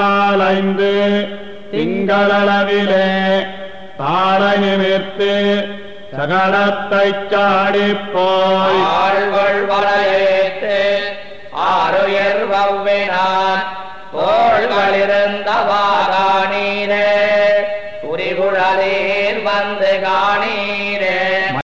நாளைந்து திங்களளவிலே தாழ நிமிர்த்து சகலத்தை சாடி போய் ஆழ்கள் வளையேத்து ஆறுயர் வவ்வினான். தோள்களிருந்த வாகாணீரே வந்து காணீரே.